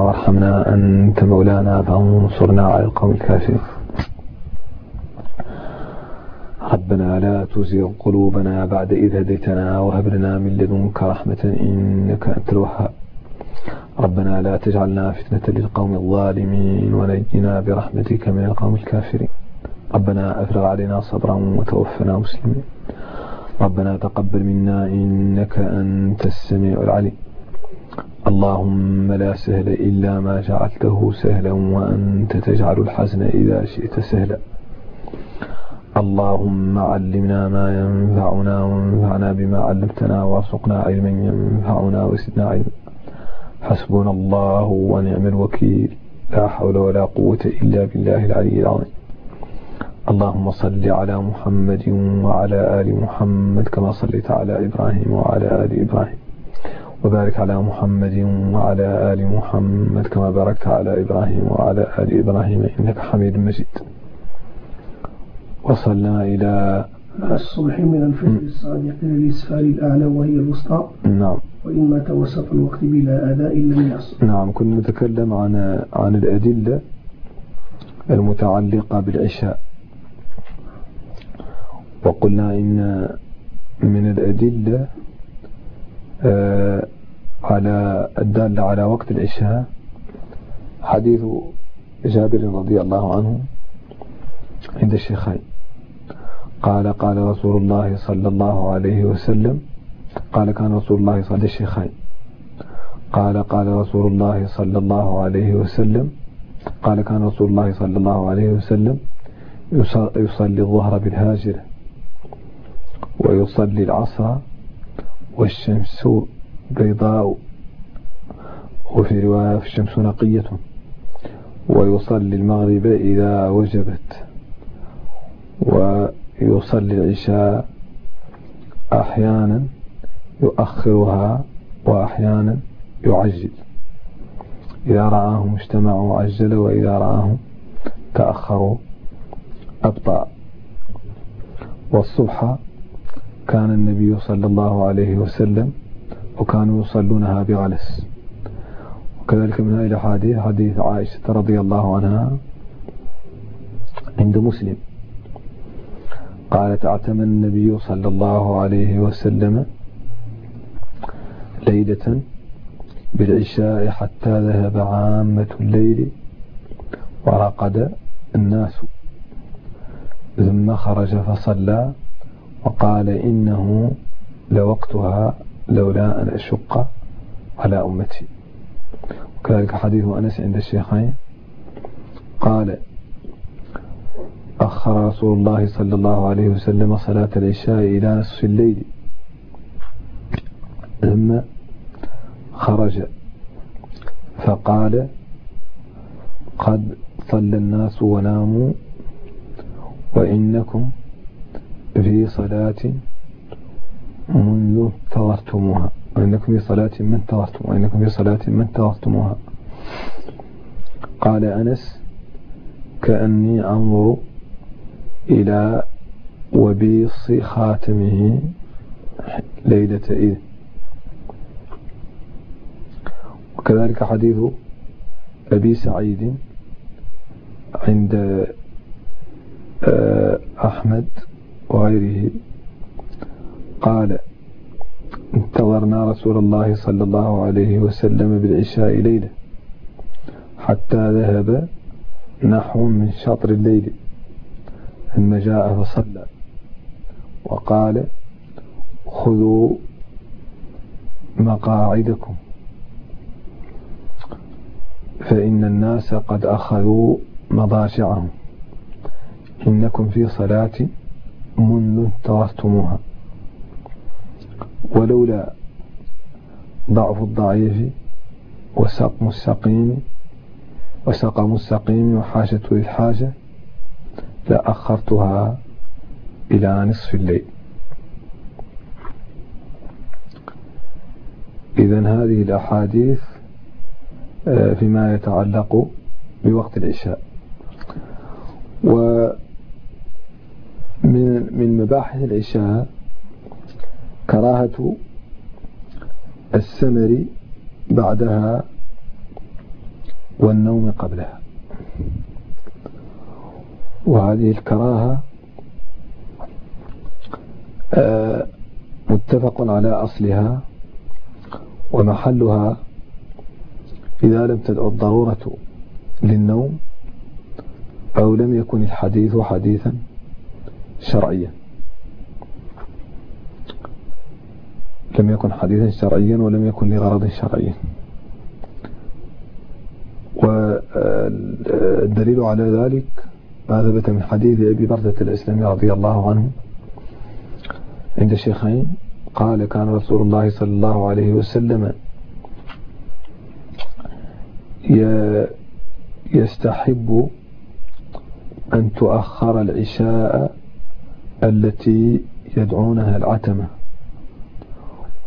وارحمنا أنت مولانا فانصرنا على القوم الكافرين. ربنا لا تزغ قلوبنا بعد إذ هديتنا وهب لنا من لدنك رحمة إنك أنت الوهاب. ربنا لا تجعلنا فتنة للقوم الظالمين ونجنا برحمتك من القوم الكافرين. ربنا أفرغ علينا صبرا وتوفنا مسلمين. ربنا تقبل منا إنك أنت السميع العليم. اللهم لا سهل إلا ما جعلته سهلا وأنت تجعل الحزن إذا شئت سهلا. اللهم علمنا ما ينفعنا وانفعنا بما علمتنا وارزقنا علما ينفعنا وزدنا علما. حسبنا الله ونعم الوكيل. لا حول ولا قوة إلا بالله العلي العظيم. اللهم صل على محمد وعلى آل محمد كما صليت على إبراهيم وعلى آل إبراهيم. وبارك على محمد وعلى آل محمد كما باركت على إبراهيم وعلى آل إبراهيم إنك حميد مجيد. وصلنا إلى الصبح من الفجر الصادق للإسفار الأعلى وهي الوسطى. نعم. وإن مات وسط الوقت بلا أداء لم يحصل نعم كنا نتكلم عن عن الأدلة المتعلقة بالعشاء. وقلنا إن من الأدلة على الدالة على وقت العشاء حديث جابر رضي الله عنه عند الشيخين. قال قال رسول الله صلى الله عليه وسلم قال كان رسول الله صلى الشيخين قال قال رسول الله صلى الله عليه وسلم قال كان رسول الله صلى الله عليه وسلم يصلي الظهر بالهاجر ويصلي العصر والشمس بيضاء وفي رواية الشمس نقية. ويصلي المغرب إذا وجبت ويصلي العشاء أحيانا يؤخرها وأحيانا يعجل. إذا رآهم اجتمعوا عجل وإذا رآهم تأخروا أبطأ. والصبح كان النبي صلى الله عليه وسلم وكانوا يصلونها بغلس. وكذلك من هذه الحديث حديث عائشة رضي الله عنها عند مسلم. قالت اعتمى النبي صلى الله عليه وسلم ليلة بالعشاء حتى ذهب عامة الليل ورقد الناس. ثم خرج فصلى وقال إنه لوقتها لولا أن أشق على أمتي. وكذلك حديث أنس عند الشيخين. قال أخر رسول الله صلى الله عليه وسلم صلاة العشاء إلى نصف الليل ثم خرج. فقال قد صلى الناس وناموا وإنكم في صلاة منذ انتظرتموها وإنكم في صلاة من انتظرتم وإنكم في صلاة من انتظرتموها قال أنس كأني أنظر إلى وبيص خاتمه ليلة إذ. وكذلك حديث أبي سعيد عند آه، أحمد وغيره. قال انتظرنا رسول الله صلى الله عليه وسلم بالعشاء ليلة حتى ذهب نحو من شطر الليل ثم جاء فصلى وقال خذوا مقاعدكم فإن الناس قد أخذوا مضاجعهم. إنكم في صلاة منذ انتظرتموها ولولا ضعف الضعيف وسقم السقيم وسقم السقيم وحاجة للحاجة لأخرتها إلى نصف الليل. إذا هذه الأحاديث آه، فيما يتعلق بوقت العشاء. ومن من مباحث العشاء كراهة السمر بعدها والنوم قبلها. وهذه الكراهة آه، متفق على أصلها ومحلها إذا لم تدعو الضرورة للنوم أو لم يكن الحديث حديثا. شرعيا. لم يكن حديثا شرعيا ولم يكن لغرض شرعي والدليل على ذلك ما ثبت من حديث أبي بردة الإسلامي رضي الله عنه عند الشيخين قال كان رسول الله صلى الله عليه وسلم يستحب أن تؤخر العشاء التي يدعونها العتمة.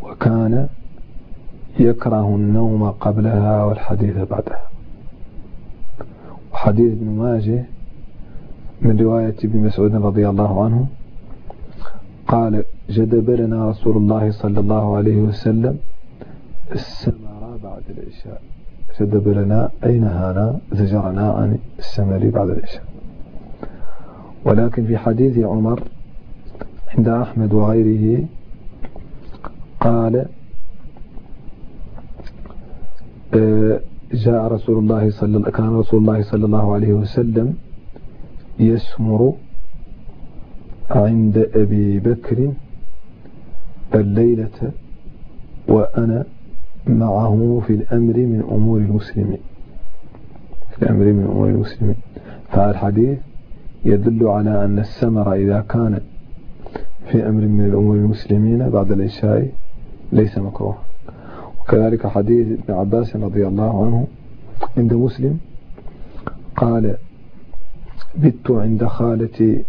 وكان يكره النوم قبلها والحديث بعدها. وحديث ابن ماجه من رواية ابن مسعود رضي الله عنه قال جدب لنا رسول الله صلى الله عليه وسلم السمر بعد العشاء. جدب لنا أي نهانا زجرنا عن السمر بعد العشاء. ولكن في حديث عمر عند أحمد وغيره قال جاء رسول الله صلى كان رسول الله صلى الله عليه وسلم يسمر عند أبي بكر الليلة وأنا معه في الأمر من أمور المسلمين. في الأمر من أمور المسلمين. فالحديث يدل على أن السمر إذا كان في أمر من الأمور المسلمين بعد العشاء ليس مكروه. وكذلك حديث ابن عباس رضي الله عنه عند مسلم قال بت عند خالتي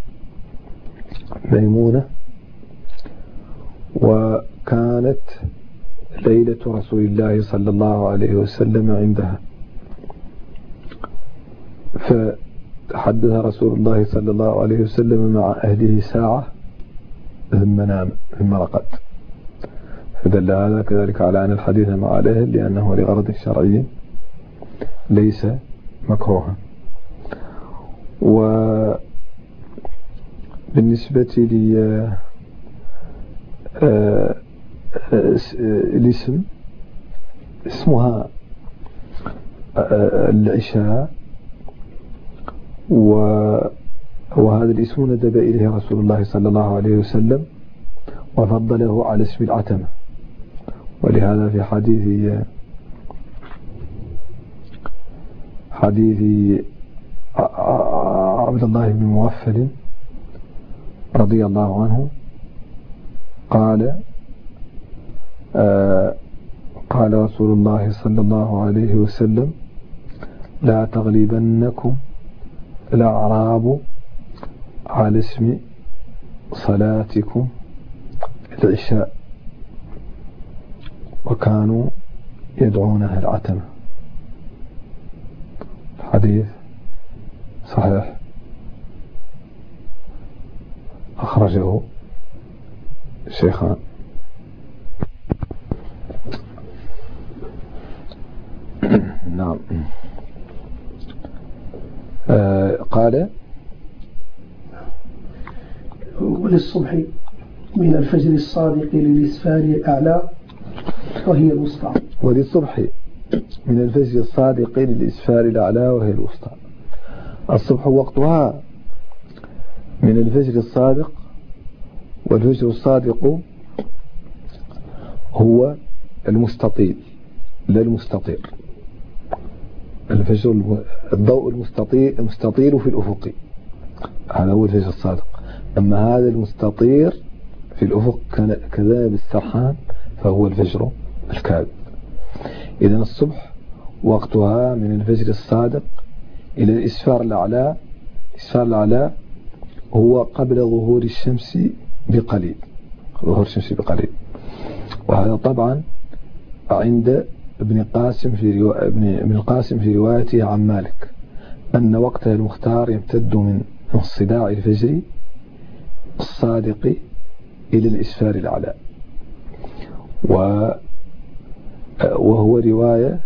ميمونة وكانت ليلة رسول الله صلى الله عليه وسلم عندها. فتحدث رسول الله صلى الله عليه وسلم مع أهله ساعة ثم نام ثم رقد. فدل هذا كذلك على أن الحديث مع الأهل لأنه لغرض شرعي ليس مكروها. وبالنسبة لي آه، آه، الاسم اسمها آه، العشاء وهذا الاسم ندب إليه رسول الله صلى الله عليه وسلم وفضله على اسم العتمة. ولهذا في حديث حديث عبد الله بن موفل رضي الله عنه قال قال رسول الله صلى الله عليه وسلم لا تغلبنكم الأعراب على اسم صلاتكم العشاء وكانوا يدعونها العتمة. الحديث صحيح. أخرجه الشيخان نعم. آه قال وللصبح من الفجر الصادق للإسفار الأعلى وهي الوسطى. وللصبح من الفجر الصادق للإسفار الأعلى وهي الوسطى. الصبح وقتها من الفجر الصادق والفجر الصادق هو المستطيل لا المستطير. الفجر الضوء المستطيل المستطيل في الأفق. هذا هو الفجر الصادق. أما هذا المستطير في الأفق كذاب السرحان فهو الفجر الكاذب. إذا الصبح وقتها من الفجر الصادق إلى الإسفار الأعلى الإسفار الأعلى هو قبل ظهور الشمس بقليل. ظهور الشمس بقليل. وهذا طبعا عند ابن قاسم في روا... ابن ابن القاسم في روايته عن مالك أن وقتها المختار يمتد من الصداع الفجري الصادق إلى الإسفار الأعلى. وهو رواية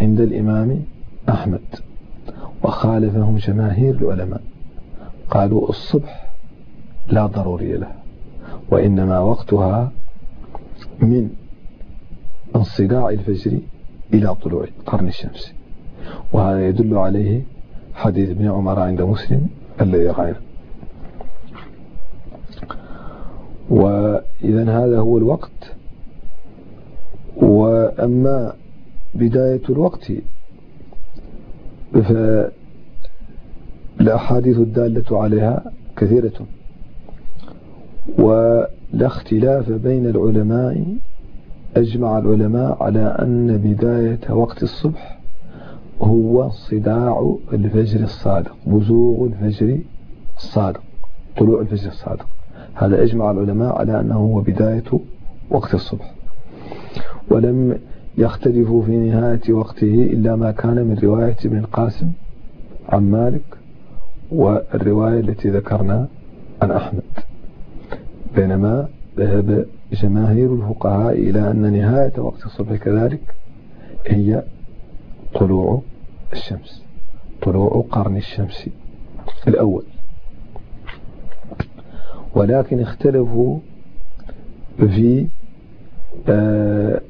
عند الإمام أحمد. وخالفهم جماهير العلماء. قالوا الصبح لا ضروري له وإنما وقتها من انصداع الفجر إلى طلوع قرن الشمس. وهذا يدل عليه حديث ابن عمر عند مسلم الذي رأينا وإذا هذا هو الوقت. وأما بداية الوقت فالأحاديث الدالة عليها كثيرة ولا اختلاف بين العلماء أجمع العلماء على أن بداية وقت الصبح هو صداع الفجر الصادق بزوغ الفجر الصادق طلوع الفجر الصادق. هذا أجمع العلماء على أنه هو بداية وقت الصبح ولم يختلفوا في نهاية وقته إلا ما كان من رواية ابن القاسم عن مالك والرواية التي ذكرنا عن أحمد. بينما ذهب جماهير الفقهاء إلى أن نهاية وقت الصبح كذلك هي طلوع الشمس طلوع قرن الشمس الأول. ولكن اختلفوا في آه،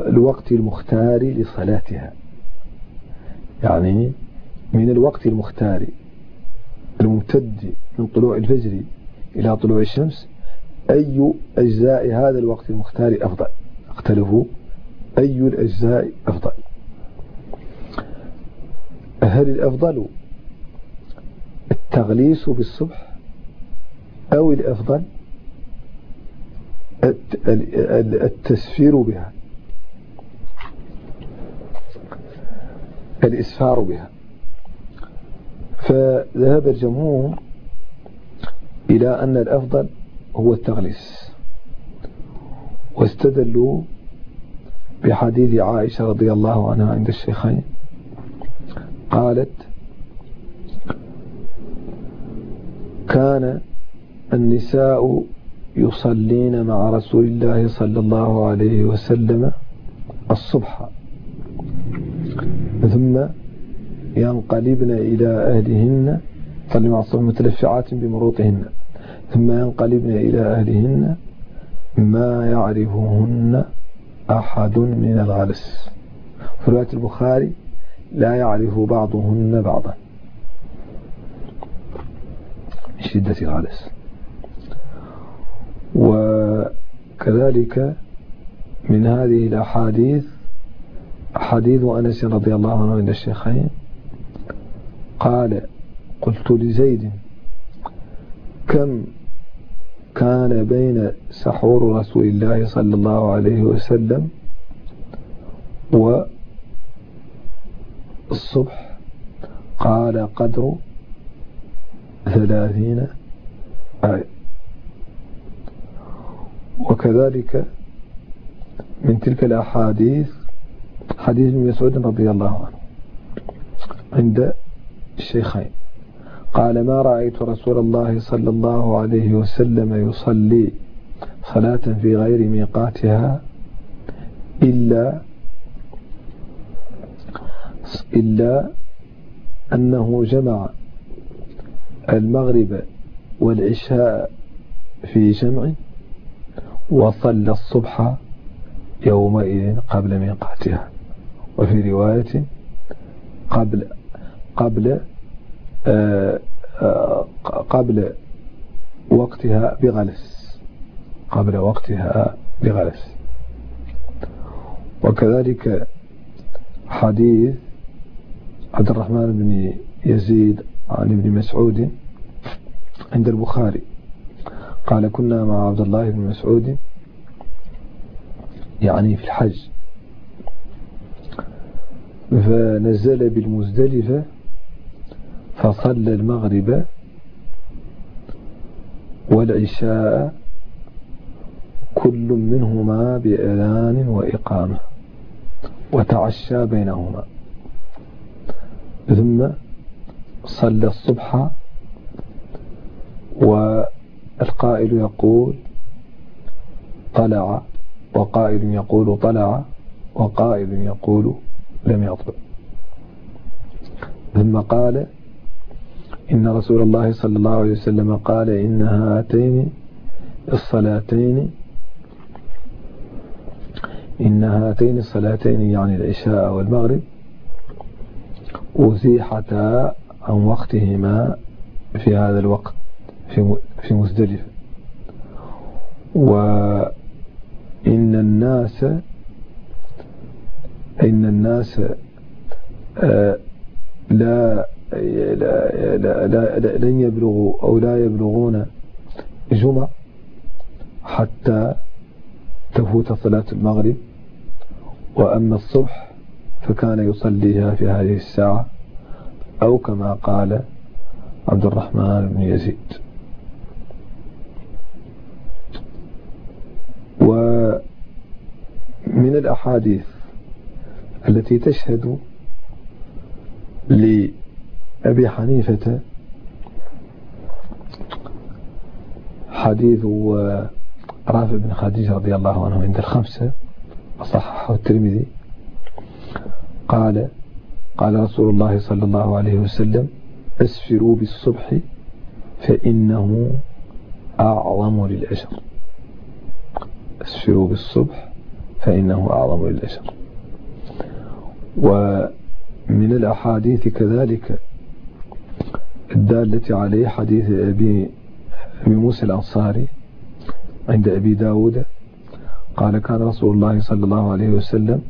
الوقت المختار لصلاتها. يعني من الوقت المختار الممتد من طلوع الفجر إلى طلوع الشمس أي أجزاء هذا الوقت المختار أفضل؟ اختلفوا. أي الأجزاء أفضل؟ هل الأفضل التغليس بالصبح أو الأفضل التسفير بها الإسفار بها. فذهب الجمهور إلى أن الأفضل هو التغليس. واستدلوا بحديث عائشة رضي الله عنها عند الشيخين. قالت كان النساء يصلين مع رسول الله صلى الله عليه وسلم الصبح. ثم ينقلبن إلى أهلهن صلي مع الصبح متلفعات بمروطهن. ثم ينقلبن إلى أهلهن ما يعرفهن أحد من الغلس في رواية البخاري لا يعرف بعضهن بعضا. شدة الغلس وكذلك من هذه الأحاديث حديث أنس رضي الله عنه عند الشيخين قال قلت لزيد كم كان بين سحور رسول الله صلى الله عليه وسلم والصبح قال قدر ثلاثين آية وكذلك من تلك الأحاديث حديث ابن مسعود رضي الله عنه عند الشيخين. قال ما رأيت رسول الله صلى الله عليه وسلم يصلي صلاة في غير ميقاتها إلا إلا أنه جمع المغرب والعشاء في جمع وصلى الصبح يومئذ قبل ميقاتها. وفي رواية قبل قبل آه، قبل وقتها بغلس. قبل وقتها بغلس. وكذلك حديث عبد الرحمن بن يزيد عن ابن مسعود عند البخاري. قال كنا مع عبد الله بن مسعود يعني في الحج. فنزل بالمزدلفة فصلى المغرب والعشاء كل منهما بأذان وإقامة وتعشى بينهما. ثم صلى الصبح والقائل يقول طلع وقائل يقول طلع وقائل يقول لم يطلع. ثم قال إن رسول الله صلى الله عليه وسلم قال إن هاتين الصلاتين إن هاتين الصلاتين يعني العشاء والمغرب أزيحتا عن وقتهما في هذا الوقت. في في مزدلفة. وإن الناس إن الناس آه، لا لا لا لا لن يبلغوا أو لا يبلغون جمع حتى تفوت صلاة المغرب. وأما الصبح فكان يصليها في هذه الساعة أو كما قال عبد الرحمن بن يزيد ومن الأحاديث التي تشهد لأبي حنيفة حديث رافع بن خديجة رضي الله عنه عند الخمسة وصححه الترمذي. قال قال رسول الله صلى الله عليه وسلم أسفروا بالصبح فإنه أعظم للأجر. أسفروا بالصبح فإنه أعظم للأجر ومن الأحاديث كذلك الدالة عليه حديث أبي, موسى الأنصاري عند أبي داود قال كان رسول الله صلى الله عليه وسلم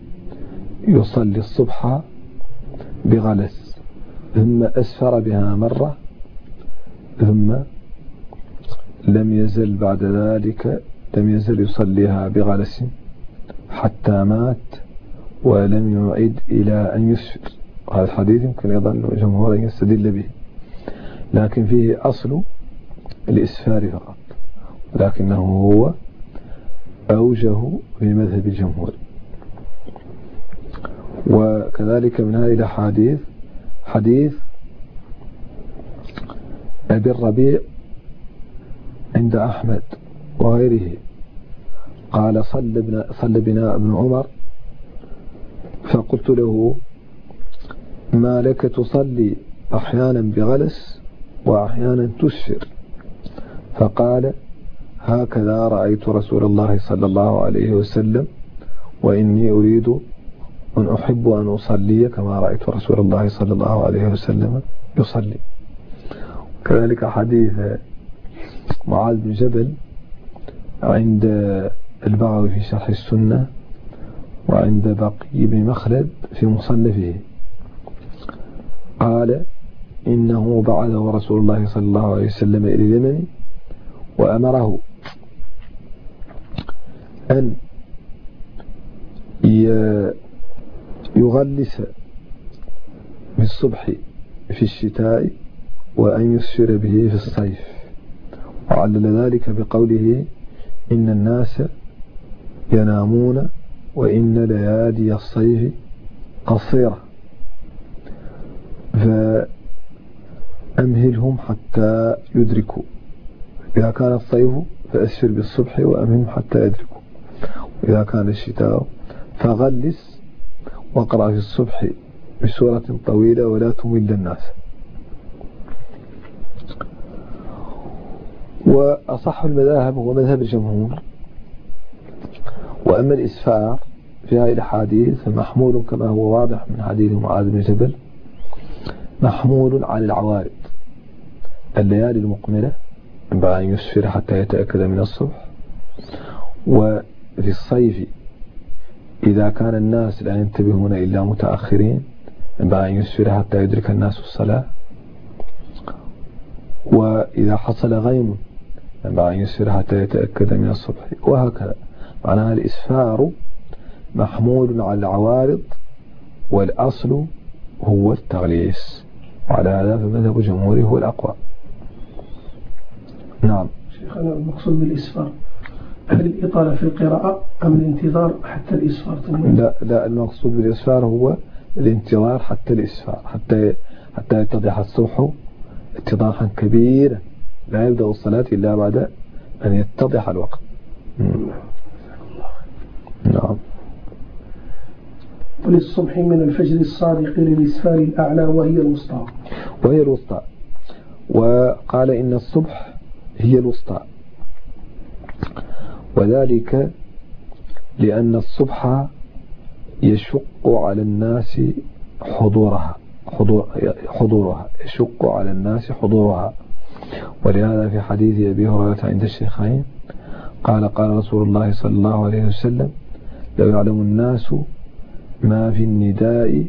يصلي الصبح بغلس ثم أسفر بها مرة ثم لم يزل بعد ذلك لم يزل يصليها بغلس. حتى مات ولم يعد إلى أن يسفر هذا الحديث يمكن أيضا الجمهور أن يستدل به. لكن فيه أصل الإسفار فقط لكنه هو أوجه في مذهب الجمهور. وكذلك من هذه الأحاديث حديث أبي الربيع عند أحمد وغيره. قال صلى بنا, صلى بنا ابن عمر. فقلت له ما لك تصلي أحيانا بغلس وأحيانا تسفر؟ فقال هكذا رأيت رسول الله صلى الله عليه وسلم وإني أريد أن أحب أن أصلي كما رأيت رسول الله صلى الله عليه وسلم يصلي. كذلك حديث معاذ بن جبل عند البغوي في شرح السنة وعند بقي بن مخلد في مصنفه. قال إنه بعثه رسول الله صلى الله عليه وسلم إلى اليمن وأمره أن يغلس بالصبح في الشتاء وأن يسفر به في الصيف. وعلل ذلك بقوله إن الناس ينامون وإن ليالي الصيف قصيرة. فأمهلهم حتى يدركوا. إذا كان الصيف فأسفر بالصبح وأمهلهم حتى يدركوا. وإذا كان الشتاء فغلس واقرأ في الصبح بسورة طويلة ولا تمل الناس. وأصح المذاهب هو مذهب الجمهور وأما الإسفار في هذه الحديث فمحمول كما هو واضح من حديث معاذ بن جبل محمول على العوارض. الليالي المقملة ينبغي أن يسفر حتى يتأكد من الصبح وفي الصيف إذا كان الناس لا ينتبهون إلا متأخرين ينبغي أن يسفر حتى يدرك الناس الصلاة. وإذا حصل غيم ينبغي أن يسفر حتى يتأكد من الصبح وهكذا. معناها الإسفار محمول على العوارض والأصل هو التغليس. وعلى هذا فمذهب جمهوره هو الأقوى. نعم. شيخنا المقصود بالإسفار. هل الإطالة في القراءة أم الانتظار حتى الإسفار؟ لا لا المقصود بالإسفار هو الانتظار حتى الإسفار حتى حتى يتضح الصبح اتضاحا كبيرا. لا يبدأ الصلاة إلا بعد أن يتضح الوقت. نعم. وللصبح من الفجر الصادق للإسفار الأعلى وهي الوسطى. وهي الوسطى. وقال إن الصبح هي الوسطى. وذلك لأن الصبح يشق على الناس حضورها حضور حضورها يشق على الناس حضورها. ولهذا في حديث أبي هريرة عند الشيخين قال قال رسول الله صلى الله عليه وسلم لو يعلم الناس ما في النداء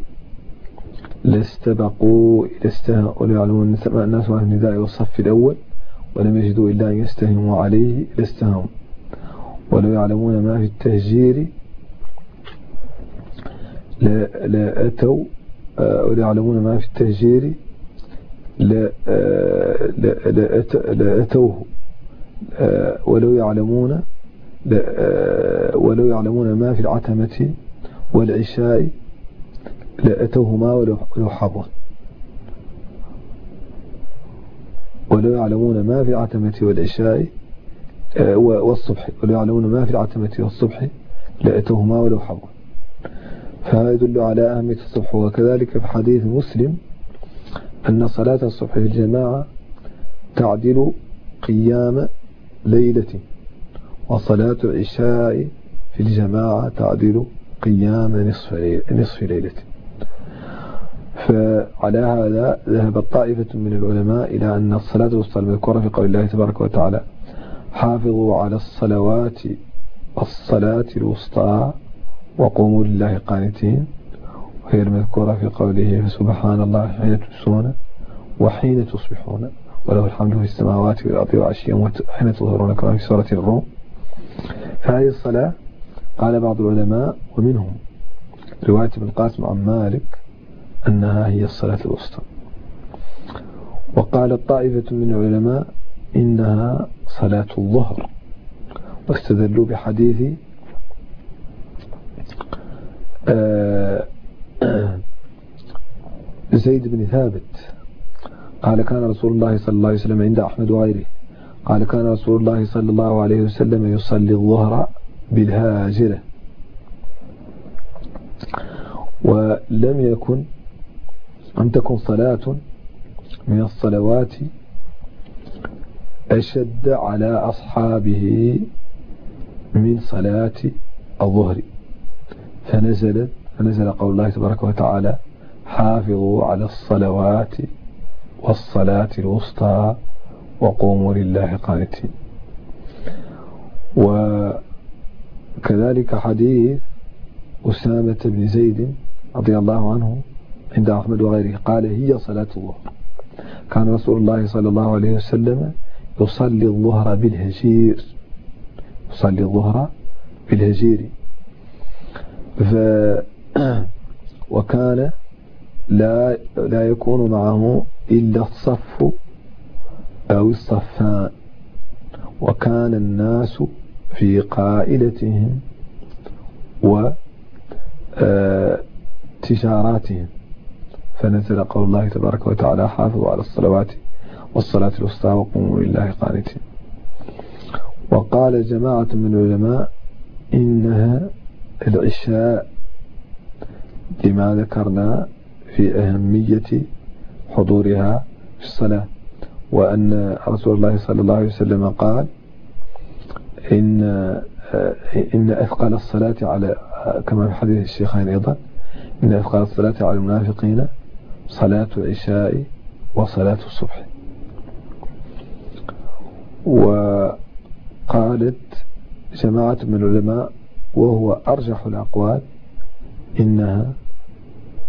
لاستبقوا إلى استهموا ولو يعلمون الناس ما في النداء والصف الأول ولم يجدوا إلا أن يستهموا عليه لاستهموا ولو يعلمون ما في التهجير لأتوا آه، ولو يعلمون ما في التهجير لأتوه آه، ولو يعلمون آه، ولو يعلمون ما في العتمة والعشاء لأتوهما ولو حظا ولو يعلمون ما في العتمة والعشاء آه، والصبح. ولو يعلمون ما في العتمة والصبح لأتوهما ولو حظا فهذا يدل على أهمية الصبح. وكذلك في حديث مسلم أن صلاة الصبح في الجماعة تعدل قيام ليلة. وصلاة العشاء في الجماعة تعدل قيام نصف ليلة, نصف ليلة. فعلى هذا ذهبت طائفة من العلماء إلى أن الصلاة الوسطى المذكورة في قول الله تبارك وتعالى حافظوا على الصلوات الصلاة الوسطى وقوموا لله قانتين. وهي المذكورة في قوله فسبحان الله حين تمسون وحين تصبحون وله الحمد في السماوات والأرض وعشيا وحين تظهرون كما في سورة الروم. فهذه الصلاة قال بعض العلماء ومنهم رواية ابن القاسم عن مالك أنها هي الصلاة الوسطى. وقال طائفة من العلماء إنها صلاة الظهر. واستدلوا بحديث آه، زيد بن ثابت. قال كان رسول الله صلى الله عليه وسلم عند أحمد وغيره قال كان رسول الله صلى الله عليه وسلم يصلي الظهر بالهاجرة ولم يكن أن تكن صلاة من الصلوات أشد على أصحابه من صلاة الظهر. فنزل فنزل قول الله تبارك وتعالى حافظوا على الصلوات والصلاة الوسطى وقوموا لله قانتين. وكذلك حديث أسامة بن زيد رضي الله عنه عند أحمد وغيره قال هي صلاة الظهر. كان رسول الله صلى الله عليه وسلم يصلي الظهر بالهجير. يصلي الظهر بالهجير. ف وكان لا لا يكون معه إلا الصف أو الصفان وكان الناس في قائلتهم وتجاراتهم آه، فنزل قول الله تبارك وتعالى حافظوا على الصلوات والصلاة الوسطى وقوموا لله قانتين. وقال جماعة من العلماء إنها العشاء لما ذكرنا في أهمية حضورها في الصلاة. وأن رسول الله صلى الله عليه وسلم قال إن إن أثقل الصلاة على كما في حديث الشيخين أيضا إن أثقل الصلاة على المنافقين صلاة العشاء وصلاة الصبح. وقالت جماعة من العلماء وهو أرجح الأقوال إنها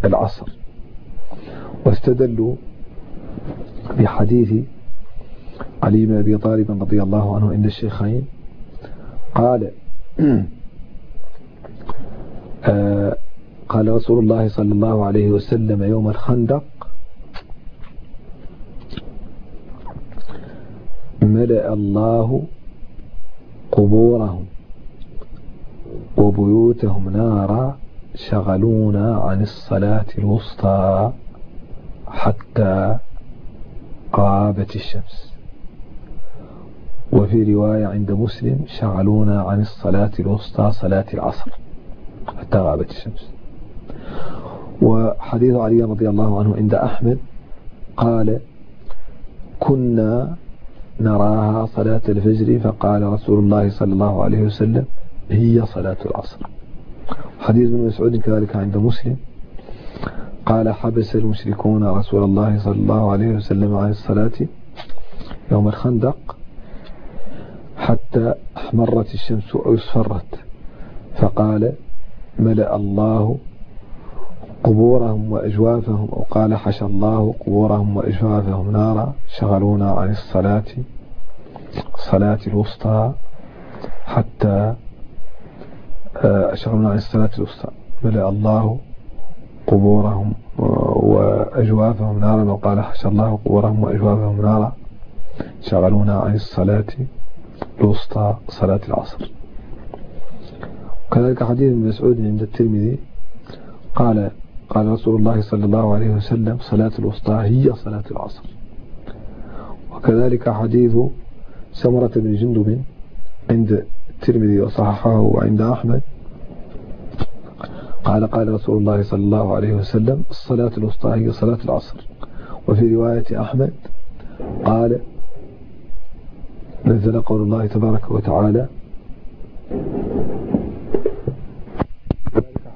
العصر. واستدلوا بحديث علي بن أبي طالب رضي الله عنه عند الشيخين قال قال رسول الله صلى الله عليه وسلم يوم الخندق ملأ الله قبورهم وبيوتهم نارا شغلونا عن الصلاة الوسطى حتى غابت الشمس. وفي رواية عند مسلم شغلونا عن الصلاة الوسطى صلاة العصر. حتى غابت الشمس. وحديث علي رضي الله عنه عند أحمد قال كنا نراها صلاة الفجر فقال رسول الله صلى الله عليه وسلم هي صلاة العصر. حديث ابن مسعود كذلك عند مسلم. قال حبس المشركون رسول الله صلى الله عليه وسلم عن الصلاة يوم الخندق. حتى أحمرت الشمس أو اصفرت فقال ملأ الله قبورهم وأجوافهم أو قال حشى الله قبورهم وأجوافهم نارا. شغلونا عن الصلاة الصلاة الوسطى حتى آه، شغلونا عن الصلاة الوسطى. ملأ الله قبورهم وأجوافهم نارا وقال حشى الله قبورهم وأجوافهم نارا. شغلونا عن الصلاة. الوسطى صلاة العصر. كذلك حديث ابن مسعود عند الترمذي قال قال رسول الله صلى الله عليه وسلم صلاة الوسطى هي صلاة العصر. وكذلك حديث سمرة بن جندب عند الترمذي وصححه وعند أحمد. قال قال رسول الله صلى الله عليه وسلم الصلاة الوسطى هي صلاة العصر. وفي رواية أحمد قال نزل قول الله تبارك وتعالى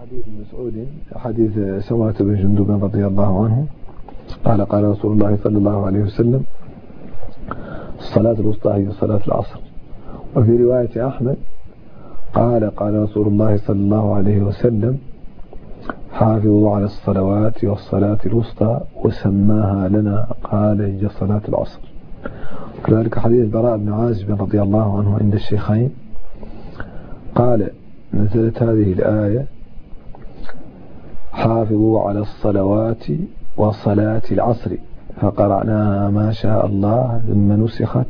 حديث مسعود حديث سمرة بن جندب رضي الله عنه. قال قال رسول الله صلى الله عليه وسلم الصلاة الوسطى هي صلاة العصر. وفي رواية أحمد قال قال رسول الله صلى الله عليه وسلم حافظوا على الصلوات والصلاة الوسطى وسماها لنا قال هي صلاة العصر. كذلك حديث براء بن عازب رضي الله عنه عند الشيخين. قال نزلت هذه الآية حافظوا على الصلوات وصلاة العصر فقرأناها ما شاء الله ثم نسخت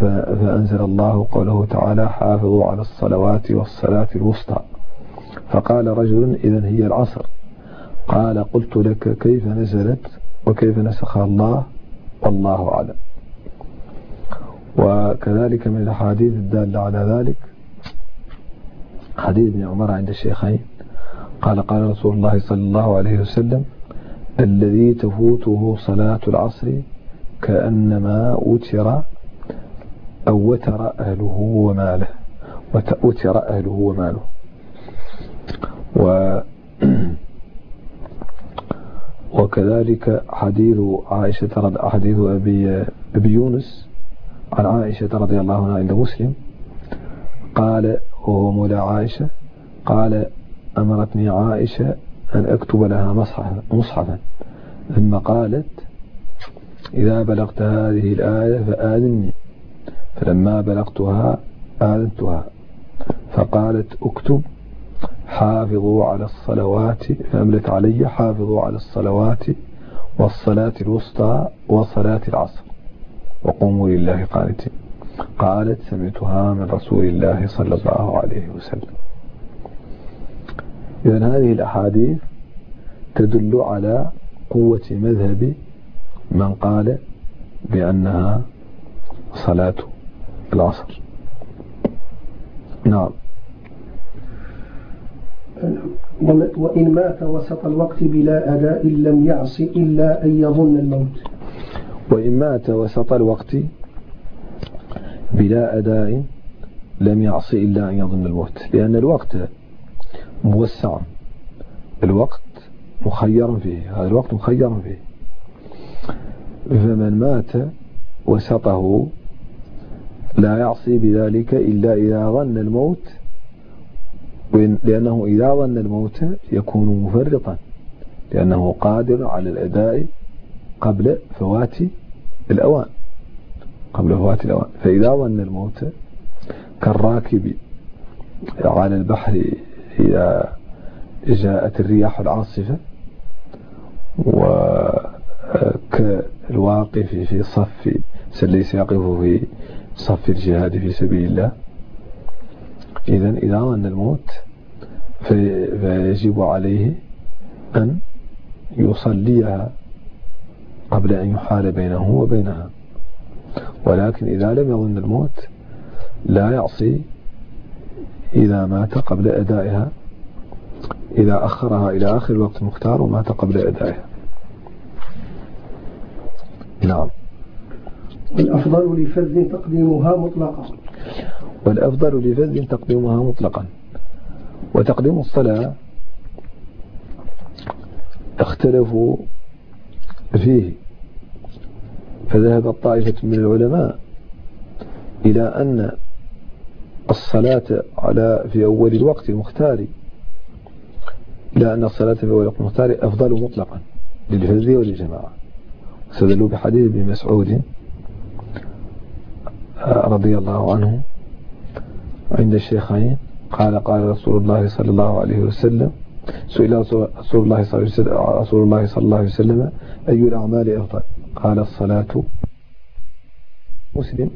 فأنزل الله قوله تعالى حافظوا على الصلوات والصلاة الوسطى. فقال رجل إذا هي العصر. قال قلت لك كيف نزلت وكيف نسخها الله؟ والله أعلم. وكذلك من الأحاديث الدالة على ذلك حديث ابن عمر عند الشيخين قال قال رسول الله صلى الله عليه وسلم الذي تفوته صلاة العصر كأنما وتر أو وتر أهله وماله وتر أهله وماله. و وكذلك حديث عائشة حديث أبي, أبي يونس عن عائشة رضي الله عنها عند مسلم قال وهو مولى عائشة قال أمرتني عائشة أن أكتب لها مصحفا, مصحفا ثم قالت إذا بلغت هذه الآية فآذني فلما بلغتها آذنتها فقالت اكتب حافظوا على الصلوات فأملت علي حافظوا على الصلوات والصلاة الوسطى وصلاة العصر. وقوموا لله قانتين. قالت سمعتها من رسول الله صلى الله عليه وسلم. إذن هذه الأحاديث تدل على قوة مذهب من قال بأنها صلاة العصر. نعم. وإن مات وسط الوقت بلا أداء لم يعص إلا أن يظن الموت. وإن مات وسط الوقت بلا أداء لم يعص إلا أن يظن الموت. لأن الوقت موسع. الوقت مخير فيه. هذا الوقت مخير فيه. فمن مات وسطه لا يعصي بذلك إلا إذا ظن الموت لأنه إذا ظن الموت يكون مفرطا لأنه قادر على الأداء قبل فوات الأوان قبل فوات الأوان. فإذا ظن الموت كالراكب على البحر إذا جاءت الرياح العاصفة وكالواقف في صف ليس يقف في صف الجهاد في سبيل الله. إذا إذا ظن الموت فيجب عليه أن يصليها قبل أن يحال بينه وبينها. ولكن إذا لم يظن الموت لا يعصي إذا مات قبل أدائها. إذا أخرها إلى آخر الوقت المختار ومات قبل أدائها. نعم. والأفضل لفذ تقديمها مطلقا. والأفضل لفذ تقديمها مطلقا. وتقديم الصلاة اختلفوا فيه فذهب طائفة من العلماء إلى أن الصلاة على في أول الوقت المختار إلى أن الصلاة في أول الوقت المختار أفضل مطلقا للفرد وللجماعة استدلوا بحديث ابن مسعود رضي الله عنه عند الشيخين. قال قال رسول الله صلى الله عليه وسلم سئل رسول الله صلى الله عليه وسلم رسول الله صلى الله عليه وسلم أي الأعمال أفضل؟ قال الصلاة. مسلم.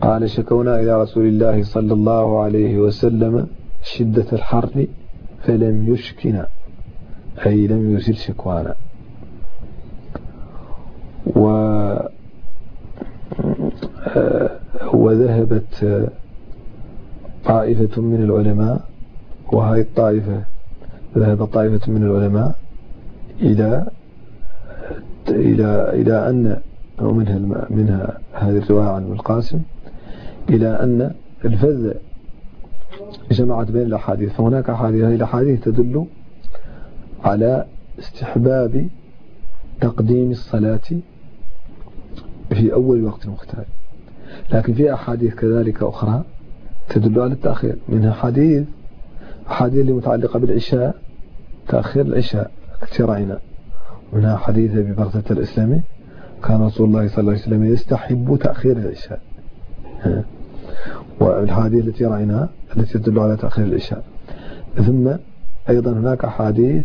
قال شكونا إلى رسول الله صلى الله عليه وسلم شدة الحر فلم يشكنا أي لم يرسل شكوانا. و وذهبت طائفة من العلماء وهذه الطائفة ذهب طائفة من العلماء إلى إلى إلى أن ومنها منها هذه الرواية عن القاسم إلى أن الفذ جمعت بين الأحاديث. فهناك أحاديث هذه الأحاديث تدل على استحباب تقديم الصلاة في أول وقت مختار لكن في أحاديث كذلك أخرى تدل على التأخير. منها حديث أحاديث المتعلقة بالعشاء تأخير العشاء كثيرين منها حديث أبي الإسلامي. كان رسول الله صلى الله عليه وسلم يستحب تأخير العشاء. والحديث التي رأيناها التي تدل على تأخير العشاء. ثم أيضا هناك أحاديث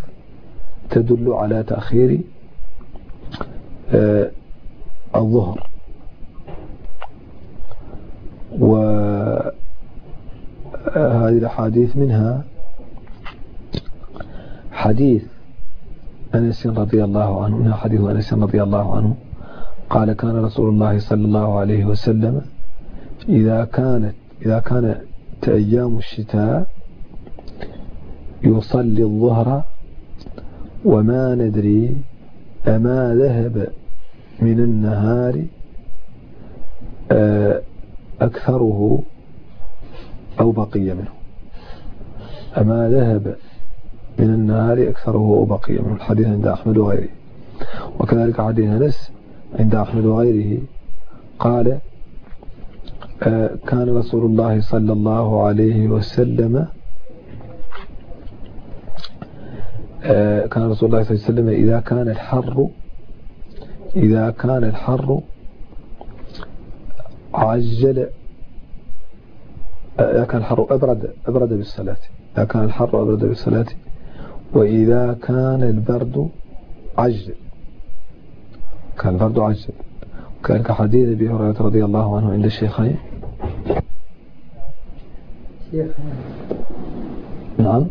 تدل على تأخير آه، الظهر. وهذه الأحاديث منها حديث أنس رضي الله عنه منها حديث أنس رضي الله عنه قال كان رسول الله صلى الله عليه وسلم إذا كانت إذا كانت أيام الشتاء يصلي الظهر وما ندري أما ذهب من النهار آه، أكثره أو بقي منه. أما ذهب من النهار أكثره أو بقي منه. الحديث عند أحمد وغيره. وكذلك حديث أنس عند أحمد وغيره قال آه، كان رسول الله صلى الله عليه وسلم آه، كان رسول الله صلى الله عليه وسلم إذا كان الحر إذا كان الحر عجل كان الحر أبرد أبرد بالصلاة. إذا كان الحر أبرد بالصلاة. وإذا كان البرد عجل كان البرد عجل وكان كحديث أبي هريرة رضي الله عنه عند الشيخين. نعم.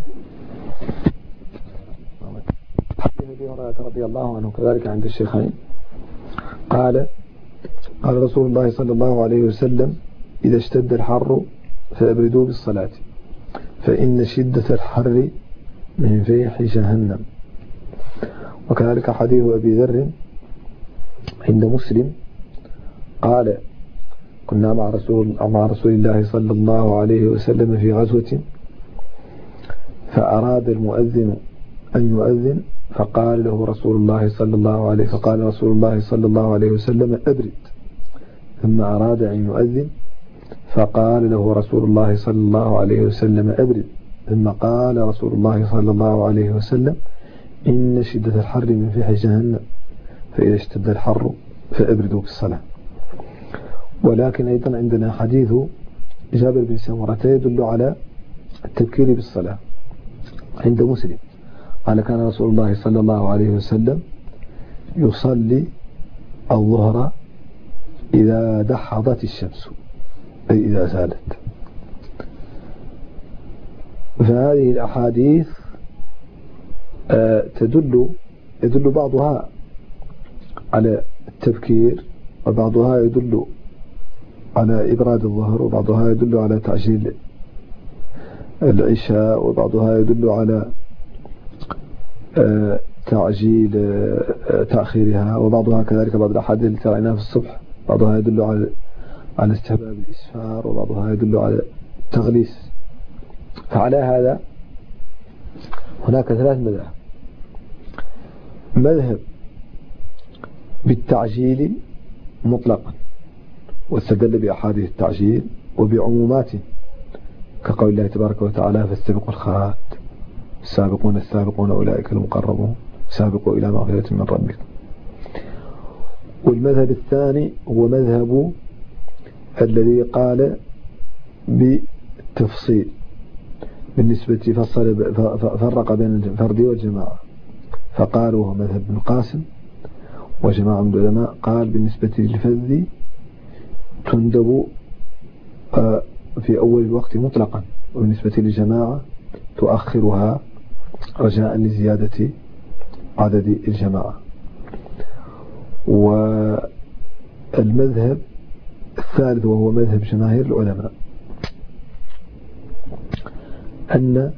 حديث أبي هريرة رضي الله عنه كذلك عند الشيخين. قال قال رسول الله صلى الله عليه وسلم إذا اشتد الحر فأبردوا بالصلاة. فإن شدة الحر من فيح جهنم. وكذلك حديث أبي ذر عند مسلم قال كنا مع رسول مع رسول الله صلى الله عليه وسلم في غزوة فأراد المؤذن أن يؤذن فقال له رسول الله صلى الله عليه فقال رسول الله صلى الله عليه وسلم أبرد. ثم أراد أن يؤذن فقال له رسول الله صلى الله عليه وسلم أبرد. ثم قال رسول الله صلى الله عليه وسلم إن شدة الحر من فيح جهنم فإذا اشتد الحر فأبردوا بالصلاة ولكن أيضا عندنا حديث جابر بن سمرة يدل على التبكير بالصلاة عند مسلم. قال كان رسول الله صلى الله عليه وسلم يصلي الظهر إذا دحضت الشمس. أي إذا زالت فهذه الأحاديث آه، تدل يدل بعضها على التبكير وبعضها يدل على إبراد الظهر وبعضها يدل على تعجيل العشاء وبعضها يدل على آه، تعجيل آه، تأخيرها وبعضها كذلك بعض الأحاديث التي رأيناها في الصبح بعضها يدل على على استحباب الإسفار وبعضها يدل على التغليس فعلى هذا هناك ثلاث مذاهب. مذهب بالتعجيل مطلقا واستدل بأحاديث التعجيل وبعموماته كقول الله تبارك وتعالى فاستبقوا الخيرات السابقون السابقون أولئك المقربون سابقوا إلى مغفرة من ربكم. والمذهب الثاني هو مذهب الذي قال بتفصيل بالنسبة فصل فرق بين الفرد والجماعة. فقال وهو مذهب ابن قاسم وجماعة من العلماء قال بالنسبة للفذ تندب آه، في أول الوقت مطلقا وبالنسبة للجماعة تؤخرها رجاء لزيادة عدد الجماعة. والمذهب الثالث وهو مذهب جماهير العلماء أن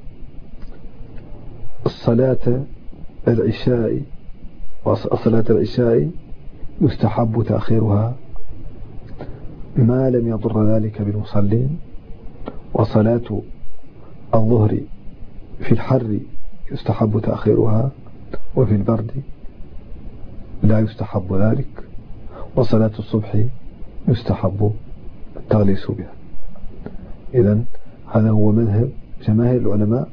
الصلاة العشاء وصلاة العشاء يستحب تأخيرها ما لم يضر ذلك بالمصلين وصلاة الظهر في الحر يستحب تأخيرها وفي البرد لا يستحب ذلك وصلاة الصبح يستحب التغليس بها. إذا هذا هو مذهب جماهير العلماء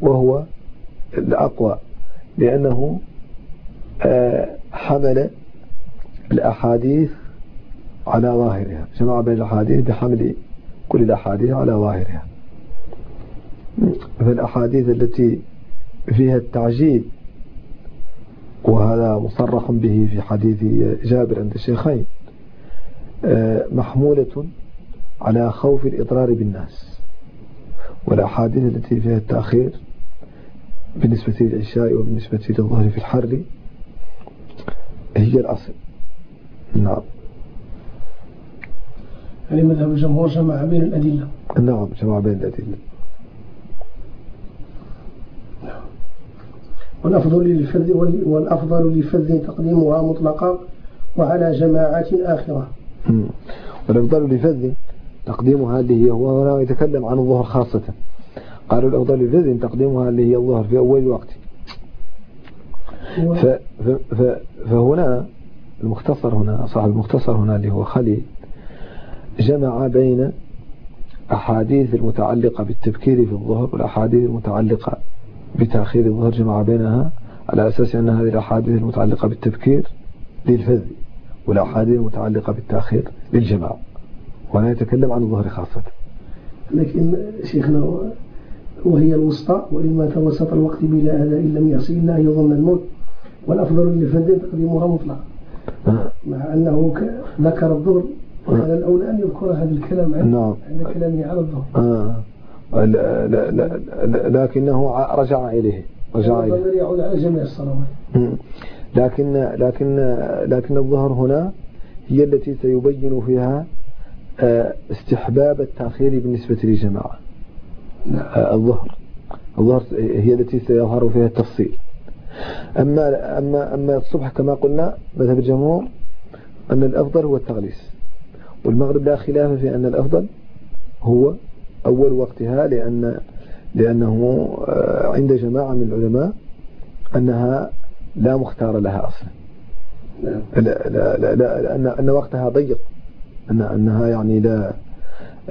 وهو الأقوى لأنه آه، حمل الأحاديث على ظاهرها. جمع بين الأحاديث بحمل كل الأحاديث على ظاهرها. فالأحاديث التي فيها التعجيل وهذا مصرح به في حديث جابر عند الشيخين محمولة على خوف الإضرار بالناس. والأحاديث التي فيها التأخير بالنسبة للعشاء وبالنسبة للظهر في الحر هي الأصل. نعم. يعني مذهب الجمهور جمع بين الأدلة. نعم جمع بين الأدلة. والأفضل للفذ والأفضل للفذ تقديمها مطلقا وعلى جماعات آخرة. والأفضل للفذ تقديمها اللي هي هو يتكلم عن الظهر خاصة. قالوا الأفضل للفذ تقديمها اللي هي الظهر في أول الوقت فهنا المختصر هنا صاحب المختصر هنا اللي هو خليل جمع بين أحاديث المتعلقة بالتبكير في الظهر والأحاديث المتعلقة بتأخير الظهر جمع بينها على أساس أن هذه الأحاديث المتعلقة بالتبكير للفذ. والأحاديث المتعلقة بالتأخير للجماع وأنا يتكلم عن الظهر خاصة لكن شيخنا وهي الوسطى وإما توسط الوقت بلا أداء لم يعصي إلا يظن الموت والأفضل للفذ تقديمها مطلقا. مع أنه ذكر الظهر وكان الأولى أن يذكر هذا الكلام عن نعم. عند كلامه على الظهر آه. لا لا لا لكنه رجع إليه رجع إليه يعود على جميع الصلوات. لكن لكن لكن الظهر هنا هي التي سيبين فيها آه، استحباب التأخير بالنسبة للجماعة. نعم. آه، الظهر. الظهر هي التي سيظهر فيها التفصيل. أما أما أما الصبح كما قلنا مذهب الجمهور أن الأفضل هو التغليس. والمغرب لا خلاف في أن الأفضل هو أول وقتها لأن لأنه آه، عند جماعة من العلماء أنها لا مختار لها أصلا. لا لا لا, لا أن أن وقتها ضيق. أن أنها يعني لا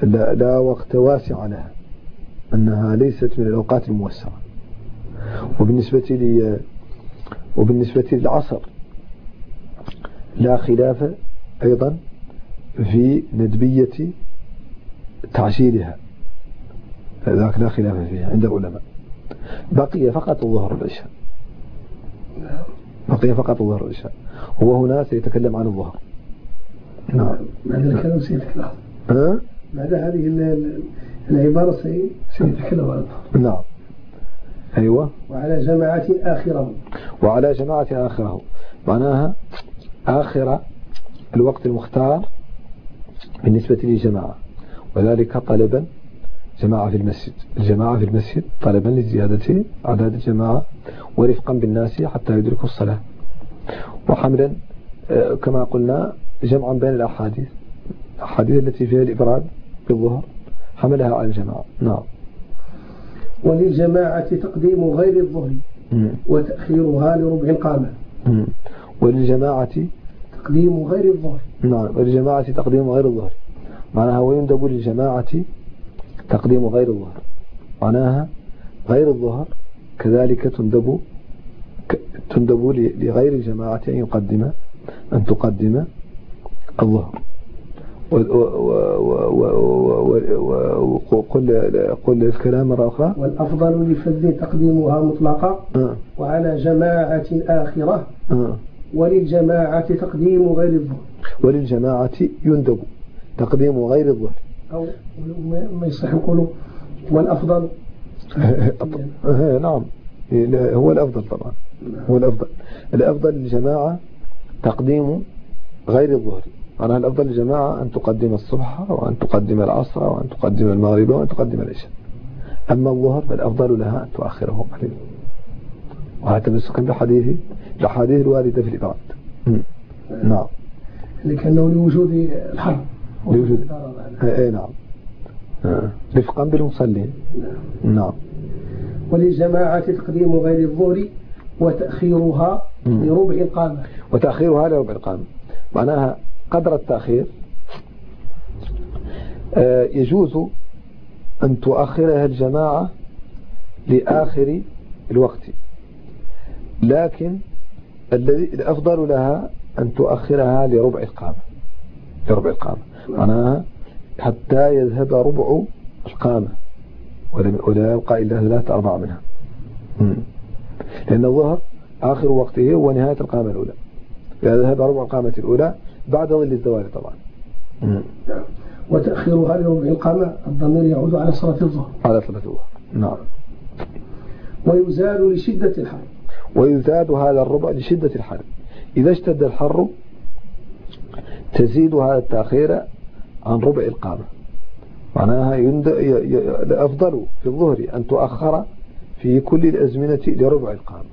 لا, لا وقت واسع لها. أنها ليست من الأوقات الموسعة. وبالنسبة لي وبالنسبة للعصر لا خلاف أيضا في ندبية تعجيلها. ذاك لا خلاف فيه عند العلماء. بقي فقط الظهر والعشاء بقي فقط الظهر والعشاء هو هنا سيتكلم عن الظهر. نعم. بعد الكلام سيتكلم؟ ها؟ بعد هذه العبارة سيتكلم عن الظهر؟ نعم. أيوة. وعلى جماعة آخره. وعلى جماعة آخره. معناها آخر الوقت المختار بالنسبة للجماعة. وذلك طلبا جماعة في المسجد. الجماعة في المسجد طلبا لزيادة عدد الجماعة ورفقا بالناس حتى يدركوا الصلاة. وحملا آه، كما قلنا جمعا بين الأحاديث. الأحاديث التي فيها الإبراد بالظهر حملها على الجماعة. نعم. وللجماعة تقديم غير الظهر وتأخيرها لربع قامة وللجماعة تقديم غير الظهر. نعم. وللجماعة تقديم غير الظهر. معناها ويندب للجماعة تقديم غير الظهر. معناها غير الظهر كذلك تندب تندب لغير الجماعة أن يقدم أن تقدم الظهر. وقل قل الكلام مرة أخرى والأفضل لفذ تقديمها مطلقة آه. وعلى جماعة آخرة. آه. وللجماعة تقديم غير الظهر. وللجماعة يندب. تقديم غير الظهر. أو ما يصح يقولوا والأفضل نعم. هو الأفضل طبعا. هو الأفضل. الأفضل للجماعة تقديم غير الظهر. أنا الأفضل للجماعة أن تقدم الصبح وأن تقدم العصر وأن تقدم المغرب وأن تقدم العشاء. أما الظهر فالأفضل لها أن تؤخره قليلا. وهذا تمسكا بحديث الأحاديث الواردة في الإبراد نعم. لكنه لوجود الحرب. لوجود أي نعم. رفقا بالمصلين. نعم. نعم. وللجماعة تقديم غير الظهر وتأخيرها لربع القامة. وتأخيرها لربع القامة. معناها قدر التأخير. آه، يجوز أن تؤخرها الجماعة لآخر الوقت. لكن الذي الأفضل لها أن تؤخرها لربع القامة. لربع القامة. معناها حتى يذهب ربع القامة ولا يبقى إلا ثلاثة أربعة منها. لأن الظهر آخر وقته هو نهاية القامة الأولى. إذا ذهب ربع القامة الأولى بعد ظل الزوال طبعا. نعم وتأخيرها لربع القامة الضمير يعود على صلاة الظهر. على صلاة الظهر. نعم. ويزال لشدة الحر. ويزاد هذا الربع لشدة الحر. إذا اشتد الحر تزيد هذا التأخير عن ربع القامة معناها الأفضل في الظهر أن تؤخر في كل الأزمنة لربع القامة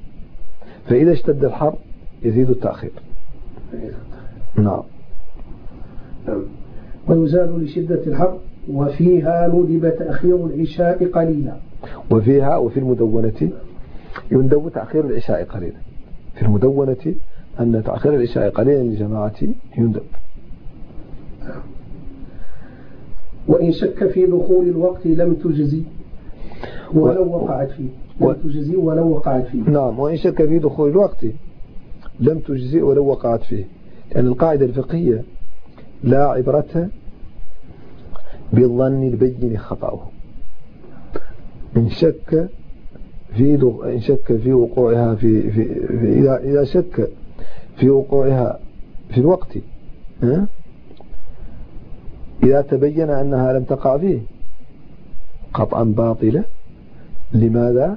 فإذا اشتد الحر يزيد التأخير. نعم. ويزال لشدة الحر وفيها ندب تأخير العشاء قليلا. وفيها وفي المدونة يندب تأخير العشاء قليلا. في المدونة أن تأخير العشاء قليلا لجماعة يندب وإن شك في دخول الوقت لم تجزي. ولو وقعت فيه. لم تجزي ولو وقعت فيه. نعم وإن شك في دخول الوقت لم تجزي ولو وقعت فيه. لأن القاعدة الفقهية لا عبرة بالظن البين خطأه إن شك في إن شك في وقوعها في, في, في إذا إذا شك في وقوعها في الوقت. إذا تبين أنها لم تقع فيه. قطعا باطلة. لماذا؟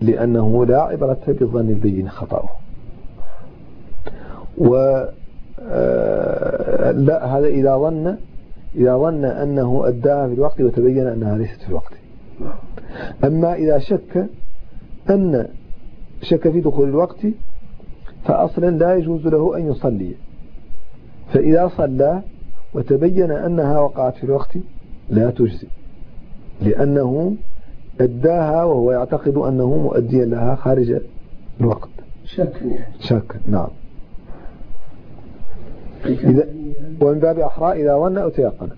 لأنه لا عبرة بالظن البين خطأه. و آه، لا هذا إذا ظن إذا ظن أنه أداها في الوقت وتبين أنها ليست في الوقت. أما إذا شك أن شك في دخول الوقت فأصلا لا يجوز له أن يصلي. فإذا صلى وتبين أنها وقعت في الوقت لا تجزي لأنه أداها وهو يعتقد أنه مؤديا لها خارج الوقت. شك يعني. شك نعم. إذا ومن باب أحرى إذا ظن أو تيقن.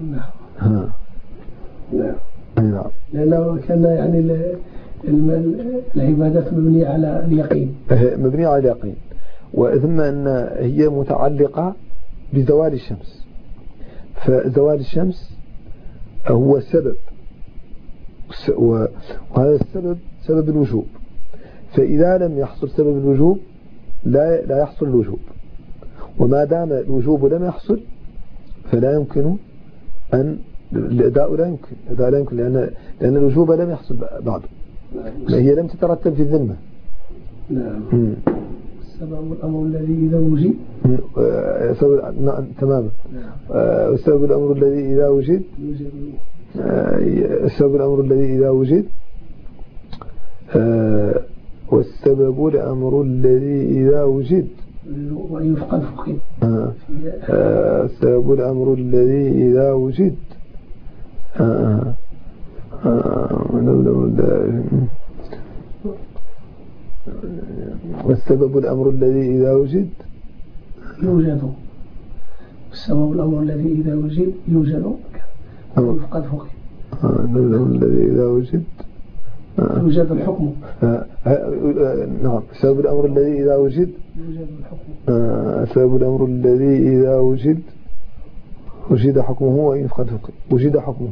نعم. ها. نعم. نعم. لأنه كان يعني العبادات مبنية على اليقين. مبنية على اليقين. وثم أن هي متعلقة بزوال الشمس. فزوال الشمس هو سبب وهذا السبب سبب الوجوب. فإذا لم يحصل سبب الوجوب لا لا يحصل الوجوب. وما دام الوجوب لم يحصل فلا يمكن أن الأداء لا يمكن الأداء لا يمكن لأن لأن الوجوب لم يحصل بعده. هي لم تترتب في الذمة. نعم. السبب الأمر الذي إذا وجد. سبب نعم تماما. نعم. السبب الأمر الذي إذا وجد. السبب الأمر الذي إذا وجد. والسبب الأمر الذي إذا وجد. ويفقد فقد السبب الأمر الذي إذا وجد. والسبب الأمر الذي إذا وجد؟ يوجد. السبب الأمر الذي إذا وجد يوجد. يفقد فقد الأمر الذي إذا وجد؟ يوجد الحكم. نعم. سبب الأمر الذي إذا وجد؟ يوجد الحكم. سبب الأمر الذي إذا وجد؟ وجد حكمه وإن فقد فقد. وجد حكمه.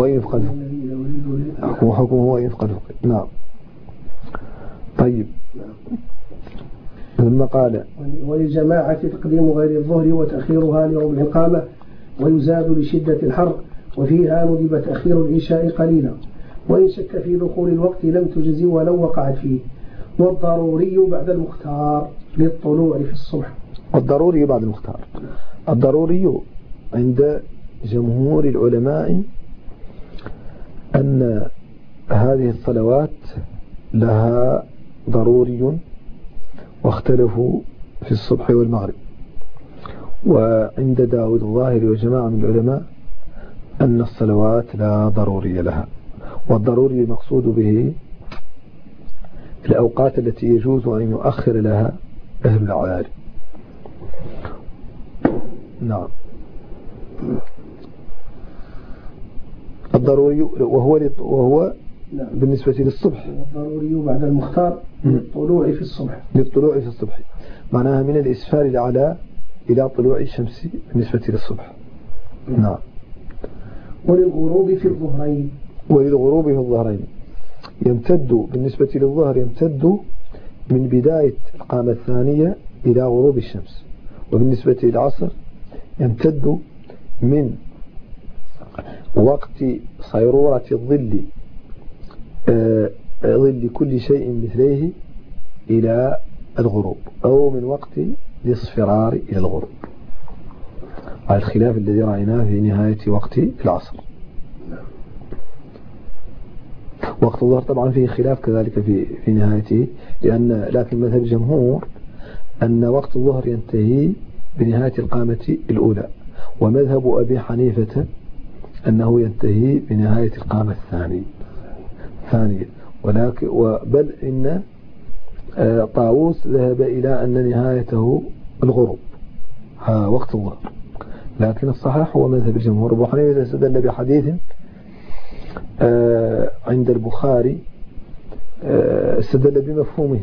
وإن يفقد حكمه حكمه وإن نعم. طيب. ثم قال. وللجماعة تقديم غير الظهر وتأخيرها لربع القامة ويزاد لشدة الحر وفيها ندب تأخير العشاء قليلا. وإن شك في دخول الوقت لم تجزي ولو وقعت فيه. والضروري بعد المختار للطلوع في الصبح. الضروري بعد المختار. الضروري عند جمهور العلماء أن هذه الصلوات لها ضروري واختلفوا في الصبح والمغرب. وعند داود الظاهر وجماعة من العلماء أن الصلوات لا ضروري لها. والضروري المقصود به الأوقات التي يجوز أن يؤخر لها أهل العوالي نعم. الضروري وهو وهو. بالنسبة للصبح. الضروري بعد المختار للطلوع في الصبح. للطلوع في الصبح. معناها من الإسفار الأعلى إلى طلوع الشمس بالنسبة للصبح. نعم. وللغروب في الظهرين. وللغروب في الظهرين. يمتد بالنسبة للظهر يمتد من بداية القامة الثانية إلى غروب الشمس. وبالنسبة للعصر يمتد من وقت صيرورة الظل آه، ظل كل شيء مثليه إلى الغروب أو من وقت الاصفرار إلى الغروب. على الخلاف الذي رأيناه في نهاية وقت العصر. وقت الظهر طبعا فيه خلاف كذلك في في نهايته لأن لكن مذهب الجمهور أن وقت الظهر ينتهي بنهاية القامة الأولى ومذهب أبي حنيفة أنه ينتهي بنهاية القامة الثانية ثانية ولكن بل إن آه، طاووس ذهب إلى أن نهايته الغروب. وقت الظهر لكن الصحيح هو مذهب الجمهور أبو حنيفة استدل بحديث آه، عند البخاري آه، استدل بمفهومه.